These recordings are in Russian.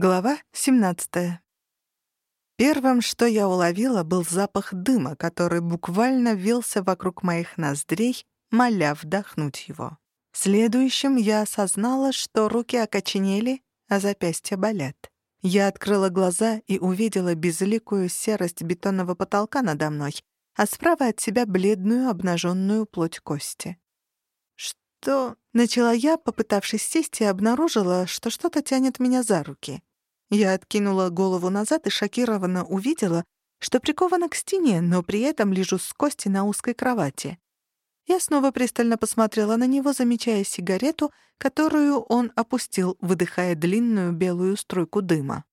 Глава 17. Первым, что я уловила, был запах дыма, который буквально вился вокруг моих ноздрей, моля вдохнуть его. Следующим я осознала, что руки окоченели, а запястья болят. Я открыла глаза и увидела безликую серость бетонного потолка надо мной, а справа от себя бледную обнаженную плоть кости. «Что?» — начала я, попытавшись сесть, и обнаружила, что что-то тянет меня за руки. Я откинула голову назад и шокированно увидела, что прикована к стене, но при этом лежу с кости на узкой кровати. Я снова пристально посмотрела на него, замечая сигарету, которую он опустил, выдыхая длинную белую струйку дыма.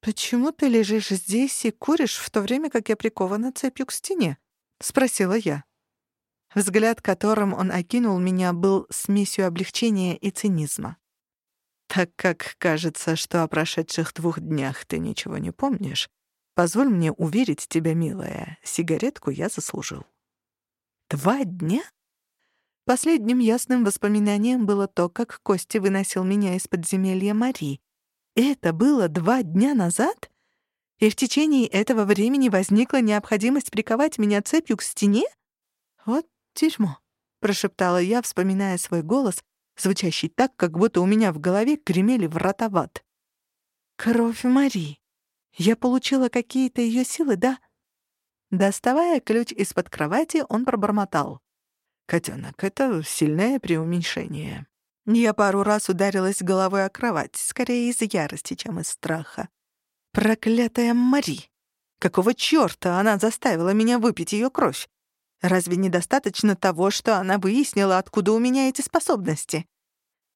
«Почему ты лежишь здесь и куришь, в то время как я прикована цепью к стене?» — спросила я. Взгляд, которым он окинул меня, был смесью облегчения и цинизма. Так как кажется, что о прошедших двух днях ты ничего не помнишь, позволь мне уверить тебя, милая, сигаретку я заслужил. Два дня? Последним ясным воспоминанием было то, как Костя выносил меня из подземелья Мари. Это было два дня назад? И в течение этого времени возникла необходимость приковать меня цепью к стене? Вот дерьмо, прошептала я, вспоминая свой голос, звучащий так, как будто у меня в голове гремели врата в ад. «Кровь Мари. Я получила какие-то ее силы, да?» Доставая ключ из-под кровати, он пробормотал. «Котёнок, это сильное преуменьшение». Я пару раз ударилась головой о кровать, скорее из ярости, чем из страха. «Проклятая Мари! Какого чёрта она заставила меня выпить её кровь? Разве недостаточно того, что она выяснила, откуда у меня эти способности?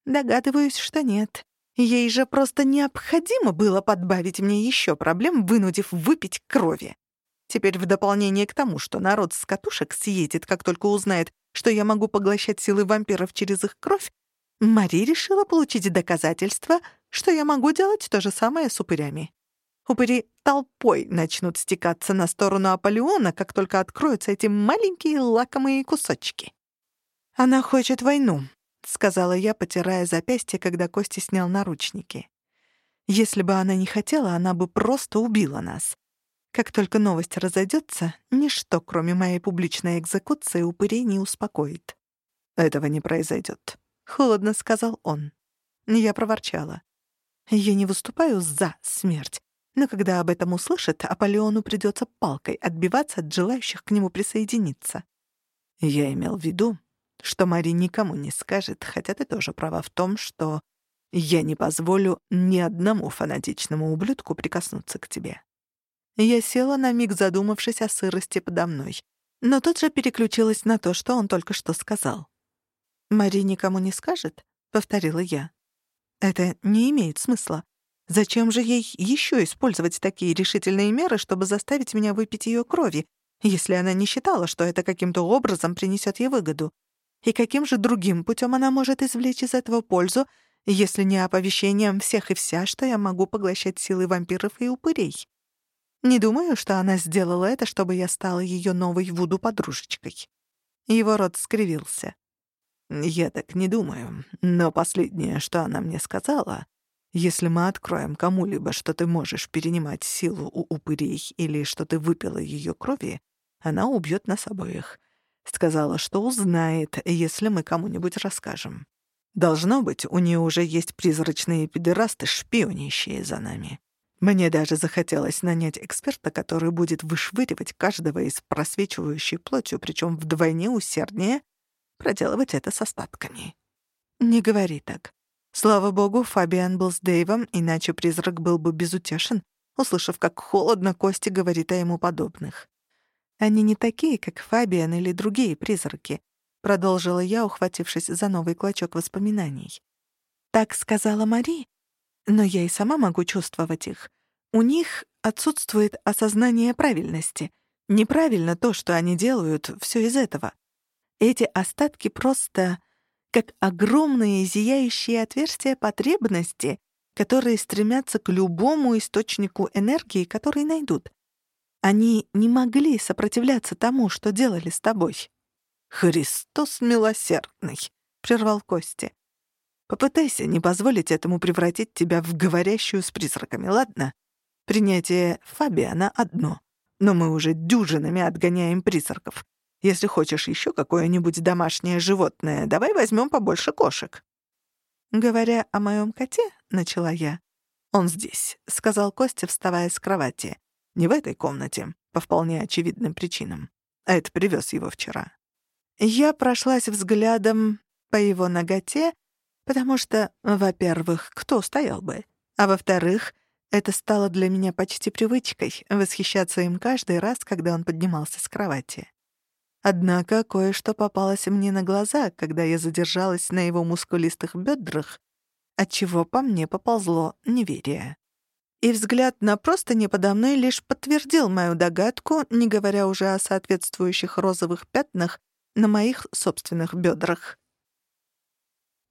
Догадываюсь, что нет. Ей же просто необходимо было подбавить мне еще проблем, вынудив выпить крови. Теперь в дополнение к тому, что народ с катушек съедет, как только узнает, что я могу поглощать силы вампиров через их кровь, Мари решила получить доказательство, что я могу делать то же самое с упырями. Упыри толпой начнут стекаться на сторону Аполеона, как только откроются эти маленькие лакомые кусочки. «Она хочет войну», — сказала я, потирая запястье, когда Костя снял наручники. «Если бы она не хотела, она бы просто убила нас. Как только новость разойдется, ничто, кроме моей публичной экзекуции, упырей не успокоит». «Этого не произойдет», — холодно сказал он. Я проворчала. «Я не выступаю за смерть. Но когда об этом услышит, Аполеону придется палкой отбиваться от желающих к нему присоединиться. Я имел в виду, что Мари никому не скажет, хотя ты тоже права в том, что я не позволю ни одному фанатичному ублюдку прикоснуться к тебе. Я села на миг, задумавшись о сырости подо мной, но тут же переключилась на то, что он только что сказал. «Мари никому не скажет?» — повторила я. «Это не имеет смысла. Зачем же ей еще использовать такие решительные меры, чтобы заставить меня выпить ее крови, если она не считала, что это каким-то образом принесет ей выгоду? И каким же другим путем она может извлечь из этого пользу, если не оповещением всех и вся, что я могу поглощать силы вампиров и упырей? Не думаю, что она сделала это, чтобы я стала ее новой Вуду-подружечкой. Его рот скривился. «Я так не думаю, но последнее, что она мне сказала, если мы откроем кому-либо, что ты можешь перенимать силу у упырей или что ты выпила ее крови, она убьет нас обоих. Сказала, что узнает, если мы кому-нибудь расскажем. Должно быть, у нее уже есть призрачные педерасты, шпионящие за нами. Мне даже захотелось нанять эксперта, который будет вышвыривать каждого из просвечивающей плотью, причем вдвойне усерднее проделывать это с остатками. Не говори так. Слава богу, Фабиан был с Дэйвом, иначе призрак был бы безутешен, услышав, как холодно Кости говорит о ему подобных. «Они не такие, как Фабиан или другие призраки», — продолжила я, ухватившись за новый клочок воспоминаний. «Так сказала Мари, но я и сама могу чувствовать их. У них отсутствует осознание правильности. Неправильно то, что они делают, все из этого. Эти остатки просто как огромные зияющие отверстия потребности, которые стремятся к любому источнику энергии, который найдут. Они не могли сопротивляться тому, что делали с тобой. «Христос милосердный!» — прервал Кости. Попытайся не позволить этому превратить тебя в говорящую с призраками, ладно? Принятие Фабиана одно, но мы уже дюжинами отгоняем призраков. Если хочешь еще какое-нибудь домашнее животное, давай возьмем побольше кошек». «Говоря о моем коте», — начала я. «Он здесь», — сказал Костя, вставая с кровати. «Не в этой комнате, по вполне очевидным причинам. Это привез его вчера». Я прошлась взглядом по его ноготе, потому что, во-первых, кто стоял бы? А во-вторых, это стало для меня почти привычкой — восхищаться им каждый раз, когда он поднимался с кровати. Однако кое-что попалось мне на глаза, когда я задержалась на его мускулистых бедрах, отчего по мне поползло неверие. И взгляд на простыни подо мной лишь подтвердил мою догадку, не говоря уже о соответствующих розовых пятнах на моих собственных бедрах.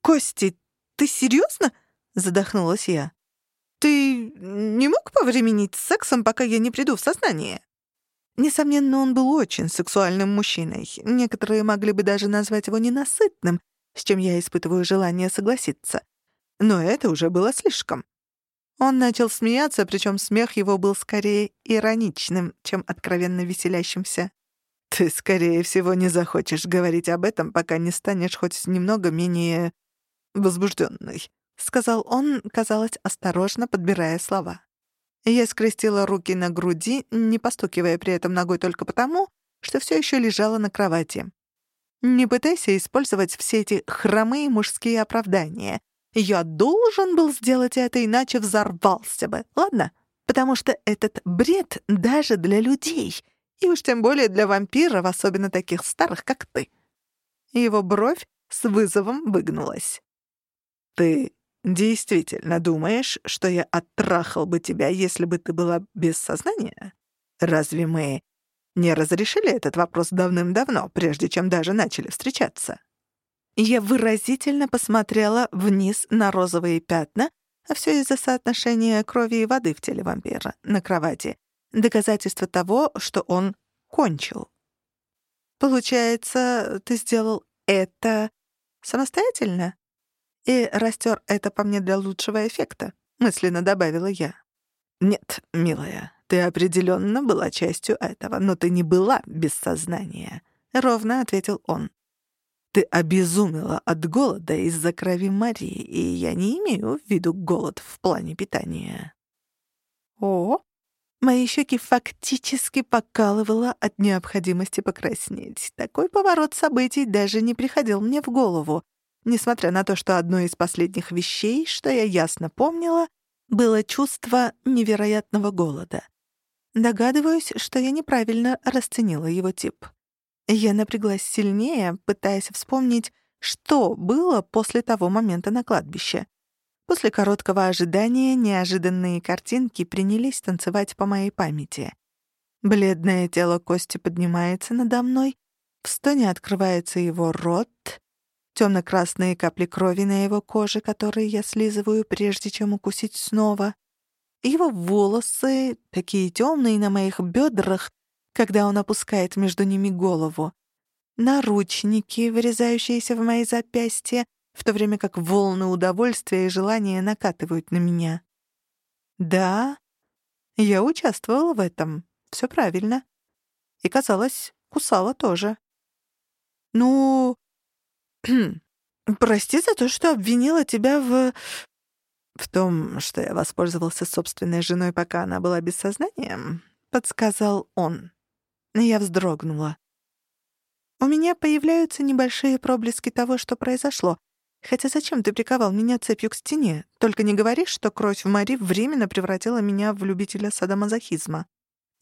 «Кости, ты серьезно? задохнулась я. «Ты не мог повременить с сексом, пока я не приду в сознание?» Несомненно, он был очень сексуальным мужчиной. Некоторые могли бы даже назвать его ненасытным, с чем я испытываю желание согласиться. Но это уже было слишком. Он начал смеяться, причем смех его был скорее ироничным, чем откровенно веселящимся. «Ты, скорее всего, не захочешь говорить об этом, пока не станешь хоть немного менее возбужденной», — сказал он, казалось, осторожно подбирая слова. Я скрестила руки на груди, не постукивая при этом ногой только потому, что все еще лежала на кровати. Не пытайся использовать все эти хромые мужские оправдания. Я должен был сделать это, иначе взорвался бы, ладно? Потому что этот бред даже для людей, и уж тем более для вампиров, особенно таких старых, как ты. Его бровь с вызовом выгнулась. «Ты Действительно думаешь, что я оттрахал бы тебя, если бы ты была без сознания? Разве мы не разрешили этот вопрос давным-давно, прежде чем даже начали встречаться? Я выразительно посмотрела вниз на розовые пятна, а все из-за соотношения крови и воды в теле вампира на кровати. Доказательство того, что он кончил. Получается, ты сделал это самостоятельно? и растер это по мне для лучшего эффекта», — мысленно добавила я. «Нет, милая, ты определенно была частью этого, но ты не была без сознания», — ровно ответил он. «Ты обезумела от голода из-за крови Марии, и я не имею в виду голод в плане питания». «О!» Мои щеки фактически покалывало от необходимости покраснеть. Такой поворот событий даже не приходил мне в голову, несмотря на то, что одной из последних вещей, что я ясно помнила, было чувство невероятного голода. Догадываюсь, что я неправильно расценила его тип. Я напряглась сильнее, пытаясь вспомнить, что было после того момента на кладбище. После короткого ожидания неожиданные картинки принялись танцевать по моей памяти. Бледное тело Кости поднимается надо мной, в стоне открывается его рот, темно-красные капли крови на его коже, которые я слизываю, прежде чем укусить снова. Его волосы, такие темные на моих бедрах, когда он опускает между ними голову. Наручники, вырезающиеся в мои запястья, в то время как волны удовольствия и желания накатывают на меня. Да, я участвовала в этом. Все правильно. И, казалось, кусала тоже. Ну, «Прости за то, что обвинила тебя в...» «В том, что я воспользовался собственной женой, пока она была без сознания», — подсказал он. Я вздрогнула. «У меня появляются небольшие проблески того, что произошло. Хотя зачем ты приковал меня цепью к стене? Только не говори, что кровь в Мари временно превратила меня в любителя садомазохизма.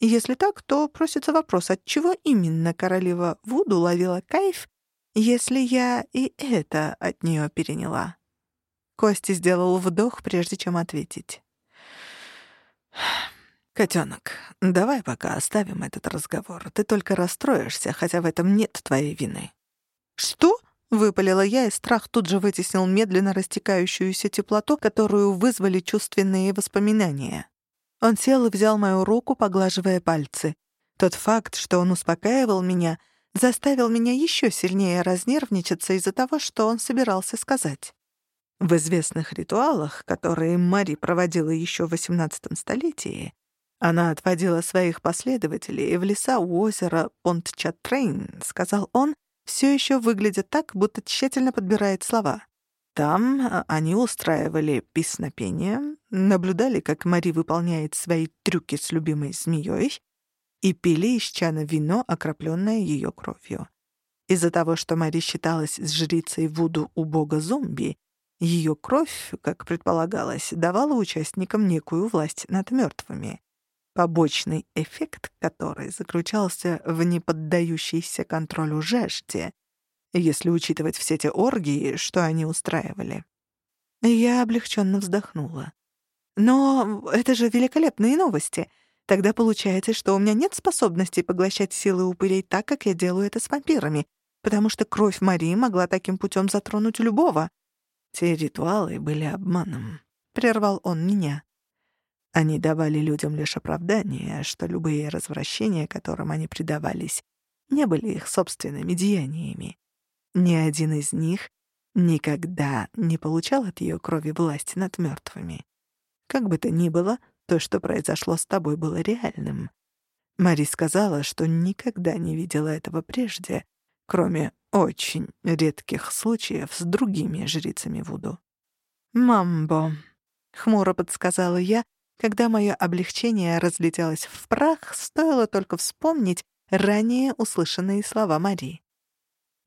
Если так, то просится вопрос, от чего именно королева Вуду ловила кайф если я и это от нее переняла? Кости сделал вдох, прежде чем ответить. «Котенок, давай пока оставим этот разговор. Ты только расстроишься, хотя в этом нет твоей вины». «Что?» — выпалила я, и страх тут же вытеснил медленно растекающуюся теплоту, которую вызвали чувственные воспоминания. Он сел и взял мою руку, поглаживая пальцы. Тот факт, что он успокаивал меня — заставил меня еще сильнее разнервничаться из-за того, что он собирался сказать. В известных ритуалах, которые Мари проводила еще в XVIII столетии, она отводила своих последователей в леса у озера Понт-Чатрейн, сказал он, все еще выглядя так, будто тщательно подбирает слова. Там а, они устраивали песнопение, наблюдали, как Мари выполняет свои трюки с любимой змеей, и пили из чана вино, окропленное ее кровью. Из-за того, что Мари считалась с жрицей Вуду у бога зомби, ее кровь, как предполагалось, давала участникам некую власть над мертвыми, побочный эффект которой заключался в неподдающейся контролю жажде, если учитывать все те оргии, что они устраивали. Я облегченно вздохнула. «Но это же великолепные новости. Тогда получается, что у меня нет способности поглощать силы упырей так, как я делаю это с вампирами, потому что кровь Марии могла таким путем затронуть любого. Те ритуалы были обманом. Прервал он меня. Они давали людям лишь оправдание, что любые развращения, которым они предавались, не были их собственными деяниями. Ни один из них никогда не получал от ее крови власть над мертвыми. Как бы то ни было, то, что произошло с тобой, было реальным. Мари сказала, что никогда не видела этого прежде, кроме очень редких случаев с другими жрицами Вуду. «Мамбо», — хмуро подсказала я, когда мое облегчение разлетелось в прах, стоило только вспомнить ранее услышанные слова Мари.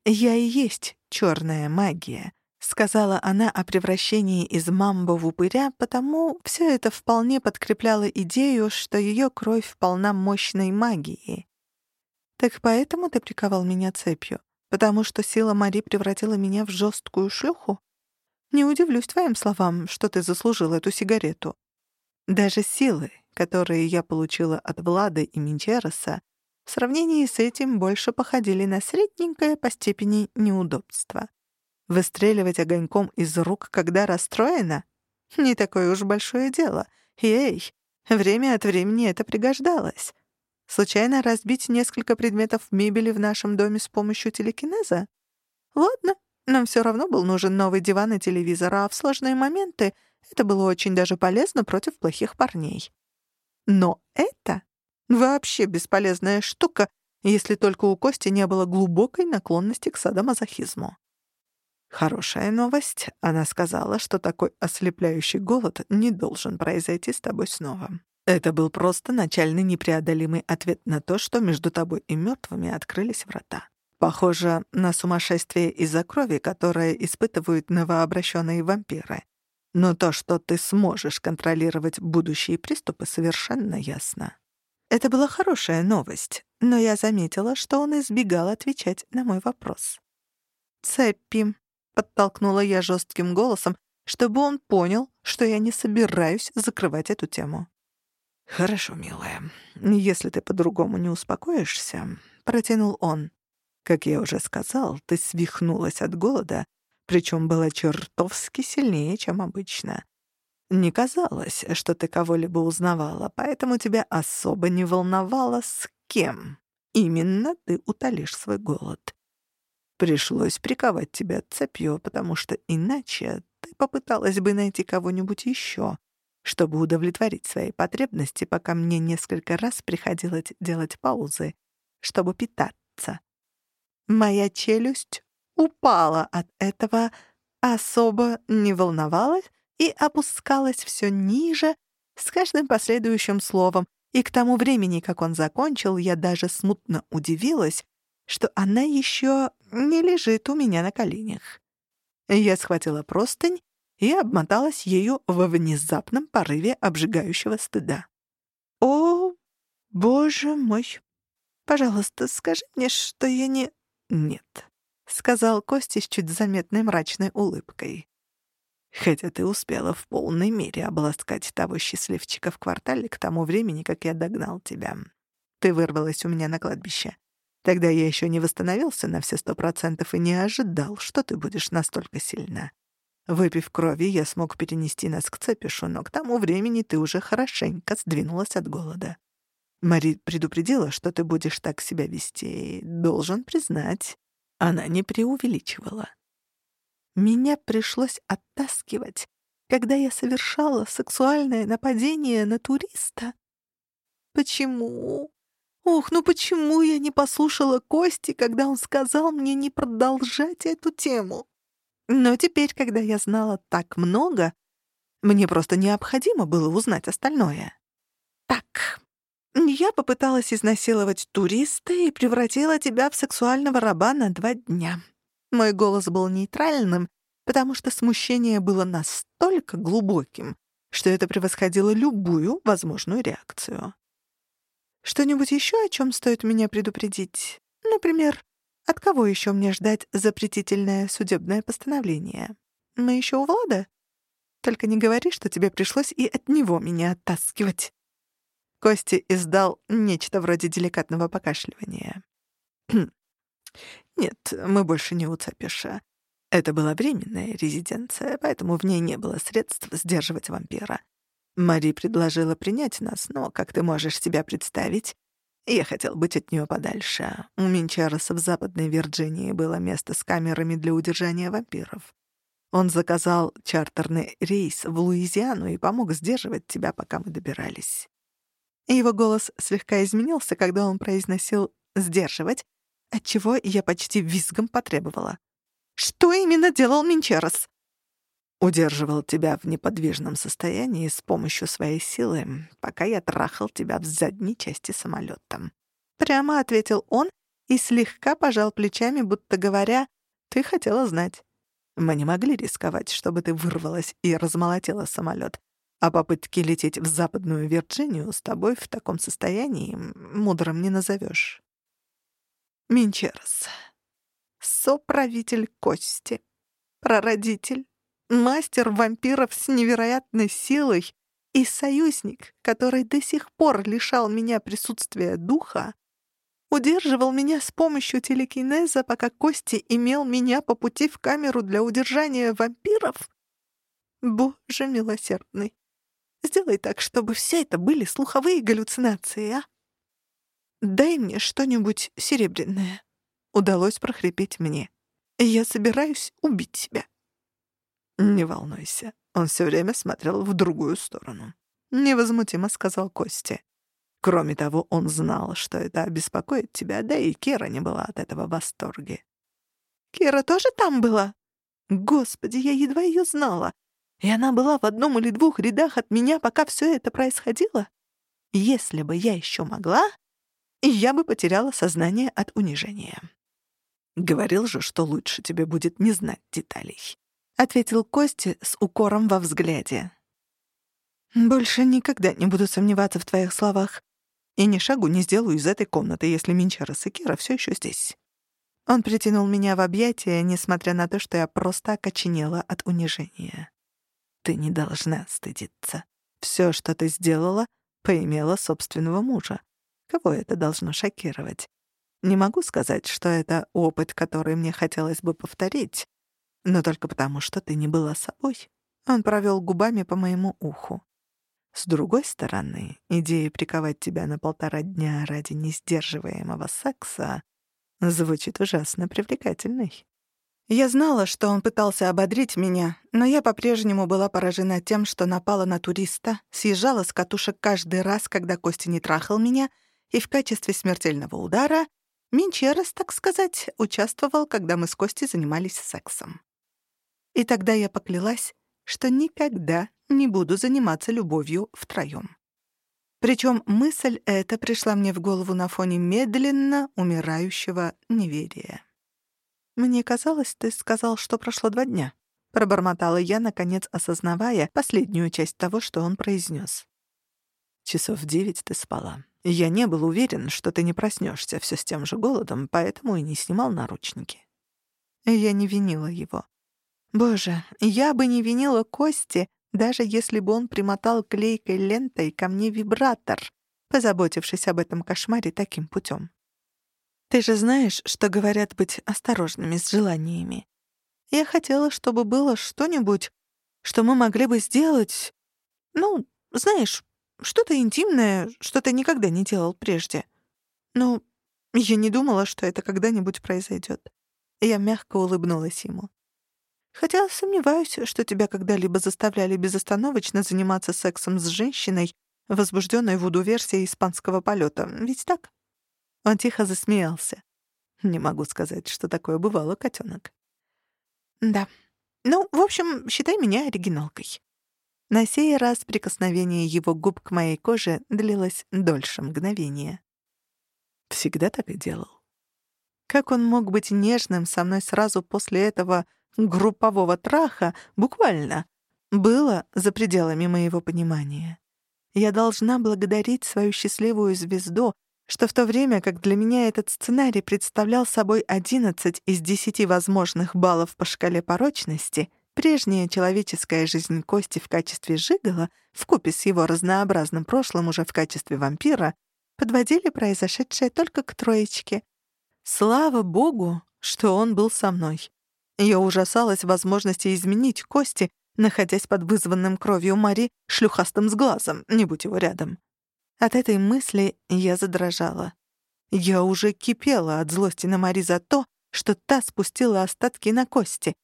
«Я и есть черная магия», — сказала она о превращении из мамбо в упыря, потому все это вполне подкрепляло идею, что ее кровь полна мощной магии. «Так поэтому ты приковал меня цепью? Потому что сила Мари превратила меня в жесткую шлюху? Не удивлюсь твоим словам, что ты заслужил эту сигарету. Даже силы, которые я получила от Влада и Минчероса, в сравнении с этим больше походили на средненькое по степени неудобство. Выстреливать огоньком из рук, когда расстроена? Не такое уж большое дело. Ей, время от времени это пригождалось. Случайно разбить несколько предметов мебели в нашем доме с помощью телекинеза? Ладно, нам все равно был нужен новый диван и телевизор, а в сложные моменты это было очень даже полезно против плохих парней. Но это вообще бесполезная штука, если только у Кости не было глубокой наклонности к садомазохизму. Хорошая новость. Она сказала, что такой ослепляющий голод не должен произойти с тобой снова. Это был просто начальный непреодолимый ответ на то, что между тобой и мертвыми открылись врата. Похоже на сумасшествие из-за крови, которое испытывают новообращенные вампиры. Но то, что ты сможешь контролировать будущие приступы, совершенно ясно. Это была хорошая новость, но я заметила, что он избегал отвечать на мой вопрос. «Цеппи», — подтолкнула я жестким голосом, чтобы он понял, что я не собираюсь закрывать эту тему. «Хорошо, милая. Если ты по-другому не успокоишься», — протянул он. «Как я уже сказал, ты свихнулась от голода, причем была чертовски сильнее, чем обычно. Не казалось, что ты кого-либо узнавала, поэтому тебя особо не волновало, с кем именно ты утолишь свой голод. Пришлось приковать тебя цепью, потому что иначе ты попыталась бы найти кого-нибудь еще, чтобы удовлетворить свои потребности, пока мне несколько раз приходилось делать паузы, чтобы питаться. Моя челюсть упала от этого, особо не волновалась и опускалась все ниже с каждым последующим словом, и к тому времени, как он закончил, я даже смутно удивилась, что она еще не лежит у меня на коленях. Я схватила простынь и обмоталась ею во внезапном порыве обжигающего стыда. «О, боже мой! Пожалуйста, скажи мне, что я не...» «Нет», — сказал Костя с чуть заметной мрачной улыбкой. «Хотя ты успела в полной мере обласкать того счастливчика в квартале к тому времени, как я догнал тебя. Ты вырвалась у меня на кладбище. Тогда я еще не восстановился на все сто процентов и не ожидал, что ты будешь настолько сильна. Выпив крови, я смог перенести нас к цепишу, но к тому времени ты уже хорошенько сдвинулась от голода. Мари предупредила, что ты будешь так себя вести, и, должен признать, она не преувеличивала. Меня пришлось оттаскивать, когда я совершала сексуальное нападение на туриста. Почему? Ох, ну почему я не послушала Кости, когда он сказал мне не продолжать эту тему? Но теперь, когда я знала так много, мне просто необходимо было узнать остальное. Так, я попыталась изнасиловать туриста и превратила тебя в сексуального раба на два дня. Мой голос был нейтральным, потому что смущение было настолько глубоким, что это превосходило любую возможную реакцию. Что-нибудь еще, о чем стоит меня предупредить? Например, от кого еще мне ждать запретительное судебное постановление? Мы еще у Влада? Только не говори, что тебе пришлось и от него меня оттаскивать. Кости издал нечто вроде деликатного покашливания. «Нет, мы больше не у Цапиша. Это была временная резиденция, поэтому в ней не было средств сдерживать вампира. Мари предложила принять нас, но, как ты можешь себя представить, я хотел быть от нее подальше. У Минчароса в Западной Вирджинии было место с камерами для удержания вампиров. Он заказал чартерный рейс в Луизиану и помог сдерживать тебя, пока мы добирались. Его голос слегка изменился, когда он произносил «сдерживать», отчего я почти визгом потребовала. «Что именно делал Минчерос?» «Удерживал тебя в неподвижном состоянии с помощью своей силы, пока я трахал тебя в задней части самолета. Прямо ответил он и слегка пожал плечами, будто говоря «ты хотела знать». Мы не могли рисковать, чтобы ты вырвалась и размолотила самолет. А попытки лететь в Западную Вирджинию с тобой в таком состоянии мудрым не назовешь. Минчерс. Соправитель Кости. Прародитель. Мастер вампиров с невероятной силой и союзник, который до сих пор лишал меня присутствия духа, удерживал меня с помощью телекинеза, пока Кости имел меня по пути в камеру для удержания вампиров? Боже милосердный, сделай так, чтобы все это были слуховые галлюцинации, а? Дай мне что-нибудь серебряное. Удалось прохрипеть мне. Я собираюсь убить себя. Не волнуйся, он все время смотрел в другую сторону. Невозмутимо сказал Костя. Кроме того, он знал, что это обеспокоит тебя, да и Кира не была от этого в восторге. «Кира тоже там была?» «Господи, я едва ее знала. И она была в одном или двух рядах от меня, пока все это происходило. Если бы я еще могла, я бы потеряла сознание от унижения». «Говорил же, что лучше тебе будет не знать деталей», — ответил Кости с укором во взгляде. «Больше никогда не буду сомневаться в твоих словах и ни шагу не сделаю из этой комнаты, если Минчара Секира все еще здесь. Он притянул меня в объятия, несмотря на то, что я просто окоченела от унижения. Ты не должна стыдиться. Все, что ты сделала, поимело собственного мужа. Кого это должно шокировать? Не могу сказать, что это опыт, который мне хотелось бы повторить, но только потому, что ты не была собой. Он провел губами по моему уху. С другой стороны, идея приковать тебя на полтора дня ради несдерживаемого секса звучит ужасно привлекательной. Я знала, что он пытался ободрить меня, но я по-прежнему была поражена тем, что напала на туриста, съезжала с катушек каждый раз, когда Костя не трахал меня, и в качестве смертельного удара Минчерес, так сказать, участвовал, когда мы с Костей занимались сексом. И тогда я поклялась, что никогда не буду заниматься любовью втроём. Причём мысль эта пришла мне в голову на фоне медленно умирающего неверия. «Мне казалось, ты сказал, что прошло два дня», — пробормотала я, наконец осознавая последнюю часть того, что он произнёс. «Часов девять ты спала. Я не был уверен, что ты не проснёшься всё с тем же голодом, поэтому и не снимал наручники». Я не винила его. Боже, я бы не винила Кости, даже если бы он примотал клейкой лентой ко мне вибратор, позаботившись об этом кошмаре таким путем. Ты же знаешь, что говорят быть осторожными с желаниями. Я хотела, чтобы было что-нибудь, что мы могли бы сделать, ну, знаешь, что-то интимное, что ты никогда не делал прежде. Ну, я не думала, что это когда-нибудь произойдет. Я мягко улыбнулась ему. Хотя сомневаюсь, что тебя когда-либо заставляли безостановочно заниматься сексом с женщиной, возбужденной вуду-версией испанского полета. Ведь так?» Он тихо засмеялся. «Не могу сказать, что такое бывало, котенок. «Да. Ну, в общем, считай меня оригиналкой». На сей раз прикосновение его губ к моей коже длилось дольше мгновения. Всегда так и делал. Как он мог быть нежным со мной сразу после этого группового траха, буквально, было за пределами моего понимания. Я должна благодарить свою счастливую звезду, что в то время как для меня этот сценарий представлял собой 11 из 10 возможных баллов по шкале порочности, прежняя человеческая жизнь Кости в качестве жигала, вкупе с его разнообразным прошлым уже в качестве вампира, подводили произошедшее только к троечке. Слава богу, что он был со мной. Я ужасалась возможности изменить Кости, находясь под вызванным кровью Мари шлюхастым с глазом, не будь его рядом. От этой мысли я задрожала. Я уже кипела от злости на Мари за то, что та спустила остатки на Кости.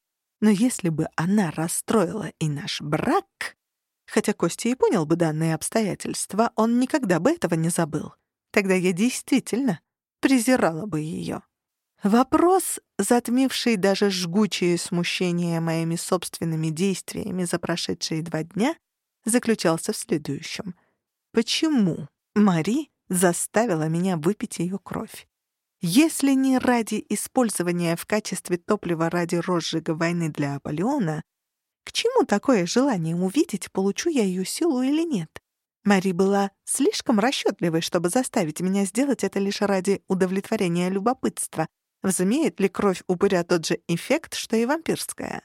Но если бы она расстроила и наш брак... Хотя Костя и понял бы данные обстоятельства, он никогда бы этого не забыл. Тогда я действительно презирала бы ее. Вопрос, затмивший даже жгучее смущение моими собственными действиями за прошедшие два дня, заключался в следующем. Почему Мари заставила меня выпить ее кровь? Если не ради использования в качестве топлива ради розжига войны для Аполеона, к чему такое желание увидеть, получу я ее силу или нет? Мари была слишком расчетливой, чтобы заставить меня сделать это лишь ради удовлетворения любопытства, Возымеет ли кровь упыря тот же эффект, что и вампирская?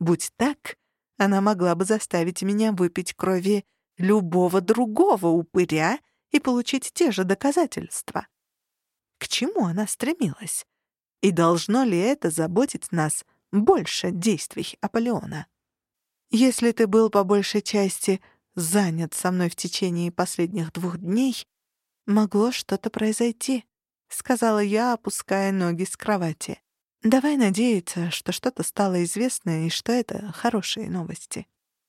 Будь так, она могла бы заставить меня выпить крови любого другого упыря и получить те же доказательства. К чему она стремилась? И должно ли это заботить нас больше действий Аполеона? Если ты был по большей части занят со мной в течение последних двух дней, могло что-то произойти. — сказала я, опуская ноги с кровати. «Давай надеяться, что что-то стало известно и что это хорошие новости».